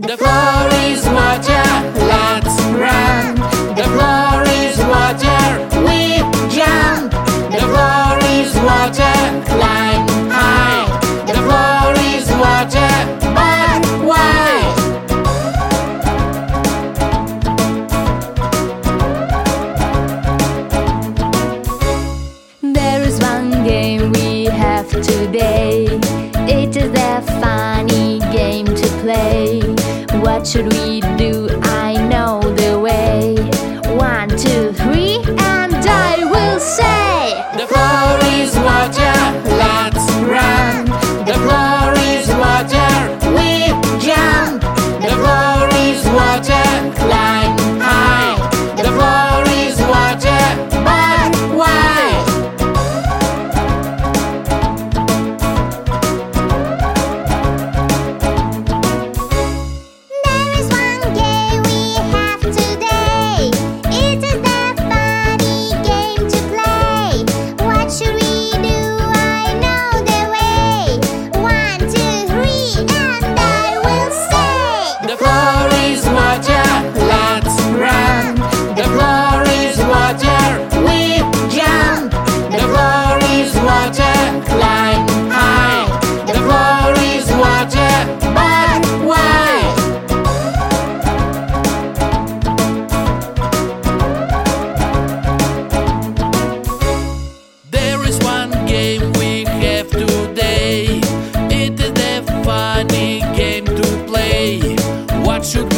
The floor is water, let's run. The floor is water, we jump. The floor is water, climb high. The floor is water, but why? There is one game we have today. It is the final should we do? should